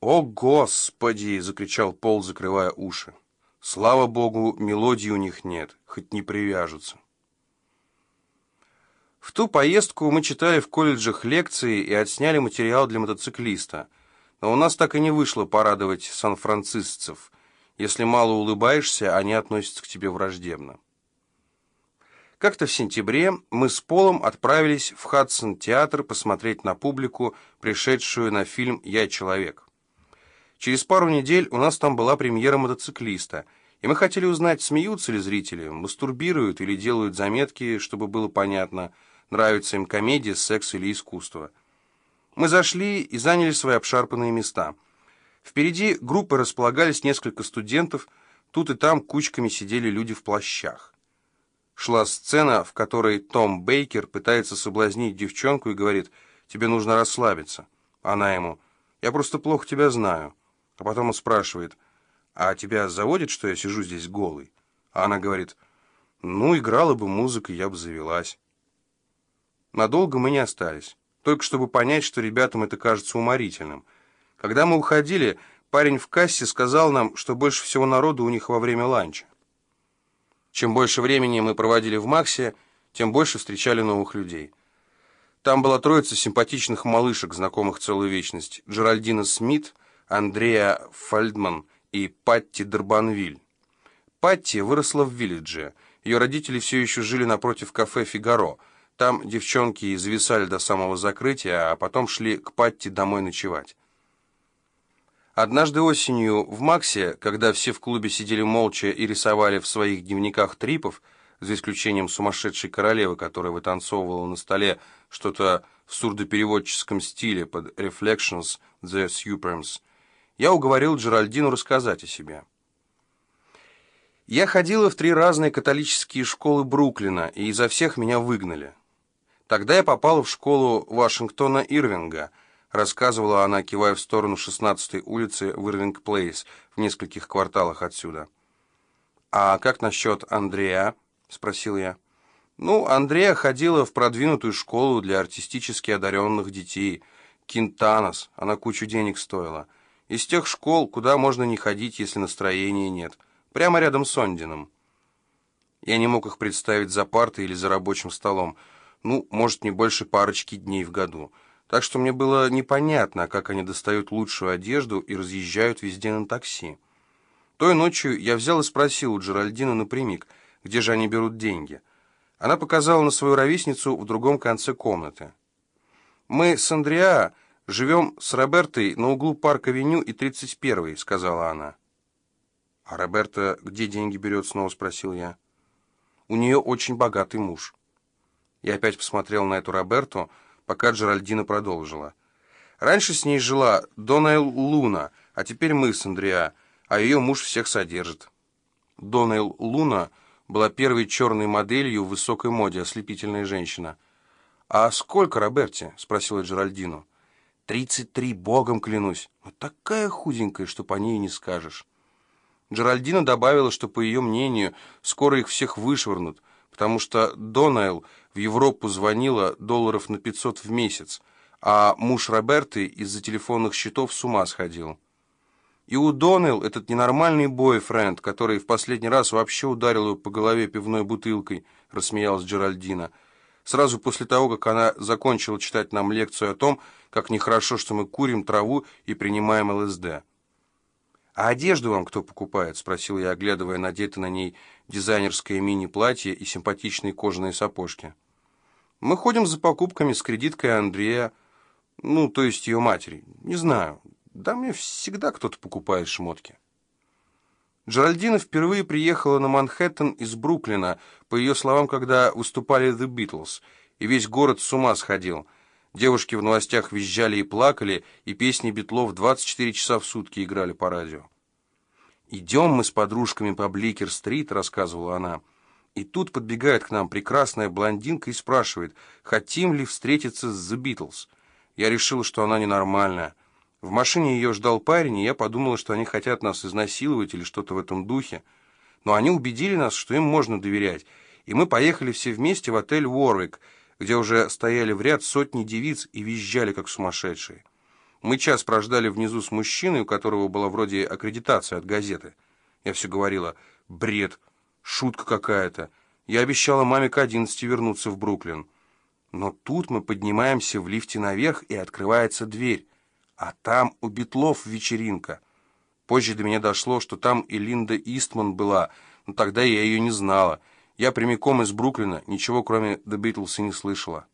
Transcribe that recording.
«О, Господи!» — закричал Пол, закрывая уши. «Слава Богу, мелодии у них нет, хоть не привяжутся». В ту поездку мы читали в колледжах лекции и отсняли материал для мотоциклиста. Но у нас так и не вышло порадовать сан-францисцев. Если мало улыбаешься, они относятся к тебе враждебно. Как-то в сентябре мы с Полом отправились в Хадсон-театр посмотреть на публику, пришедшую на фильм «Я человек». Через пару недель у нас там была премьера мотоциклиста, и мы хотели узнать, смеются ли зрители, мастурбируют или делают заметки, чтобы было понятно, нравится им комедия, секс или искусство. Мы зашли и заняли свои обшарпанные места. Впереди группы располагались несколько студентов, тут и там кучками сидели люди в плащах шла сцена, в которой Том Бейкер пытается соблазнить девчонку и говорит «Тебе нужно расслабиться». Она ему «Я просто плохо тебя знаю». А потом он спрашивает «А тебя заводит, что я сижу здесь голый?» А она говорит «Ну, играла бы музыка, я бы завелась». Надолго мы не остались, только чтобы понять, что ребятам это кажется уморительным. Когда мы уходили, парень в кассе сказал нам, что больше всего народу у них во время ланча. Чем больше времени мы проводили в Максе, тем больше встречали новых людей. Там была троица симпатичных малышек, знакомых целую вечность. Джеральдина Смит, Андреа Фальдман и Патти Дербанвиль. Патти выросла в Виллидже. Ее родители все еще жили напротив кафе «Фигаро». Там девчонки зависали до самого закрытия, а потом шли к Патти домой ночевать. Однажды осенью в Максе, когда все в клубе сидели молча и рисовали в своих дневниках трипов, за исключением сумасшедшей королевы, которая вытанцовывала на столе что-то в сурдопереводческом стиле под «Reflections the Supremes», я уговорил Джеральдину рассказать о себе. Я ходила в три разные католические школы Бруклина, и изо всех меня выгнали. Тогда я попала в школу Вашингтона Ирвинга – рассказывала она, кивая в сторону 16-й улицы в Ирвинг-Плейс, в нескольких кварталах отсюда. «А как насчет Андрея?» — спросил я. «Ну, Андрея ходила в продвинутую школу для артистически одаренных детей. Кинтанос, она кучу денег стоила. Из тех школ, куда можно не ходить, если настроения нет. Прямо рядом с Ондином». Я не мог их представить за партой или за рабочим столом. Ну, может, не больше парочки дней в году так что мне было непонятно, как они достают лучшую одежду и разъезжают везде на такси. Той ночью я взял и спросил у Джеральдины напрямик, где же они берут деньги. Она показала на свою ровесницу в другом конце комнаты. «Мы с Андреа живем с Робертой на углу Парк-авеню и 31-й», — сказала она. «А Роберта где деньги берет?» — снова спросил я. «У нее очень богатый муж». Я опять посмотрел на эту Роберту, — пока Джеральдина продолжила. Раньше с ней жила Донайл Луна, а теперь мы с Андреа, а ее муж всех содержит. Донайл Луна была первой черной моделью в высокой моде, ослепительная женщина. «А сколько, Роберти?» — спросила Джеральдину. «Тридцать три, богом клянусь. Но такая худенькая, что по ней не скажешь». Джеральдина добавила, что, по ее мнению, скоро их всех вышвырнут, потому что Донайл в Европу звонила долларов на 500 в месяц, а муж Роберты из-за телефонных счетов с ума сходил. И у Доннелл этот ненормальный бойфренд, который в последний раз вообще ударил ее по голове пивной бутылкой, рассмеялась Джеральдина. Сразу после того, как она закончила читать нам лекцию о том, как нехорошо, что мы курим траву и принимаем ЛСД. «А одежду вам кто покупает?» — спросил я, оглядывая надетое на ней дизайнерское мини-платье и симпатичные кожаные сапожки. «Мы ходим за покупками с кредиткой Андрея, ну, то есть ее матери. Не знаю. Да мне всегда кто-то покупает шмотки». Джеральдина впервые приехала на Манхэттен из Бруклина, по ее словам, когда выступали The Beatles, и весь город с ума сходил. Девушки в новостях визжали и плакали, и песни Битлов 24 часа в сутки играли по радио. «Идем мы с подружками по Бликер-стрит», — рассказывала она. И тут подбегает к нам прекрасная блондинка и спрашивает, хотим ли встретиться с The Beatles. Я решила, что она ненормальная. В машине ее ждал парень, и я подумала, что они хотят нас изнасиловать или что-то в этом духе. Но они убедили нас, что им можно доверять, и мы поехали все вместе в отель «Уорвик», где уже стояли в ряд сотни девиц и визжали, как сумасшедшие. Мы час прождали внизу с мужчиной, у которого была вроде аккредитация от газеты. Я все говорила, бред, шутка какая-то. Я обещала маме к одиннадцати вернуться в Бруклин. Но тут мы поднимаемся в лифте наверх, и открывается дверь. А там у Бетлов вечеринка. Позже до меня дошло, что там и Линда Истман была, но тогда я ее не знала. Я прямиком из Бруклина, ничего кроме The Beatles и не слышала.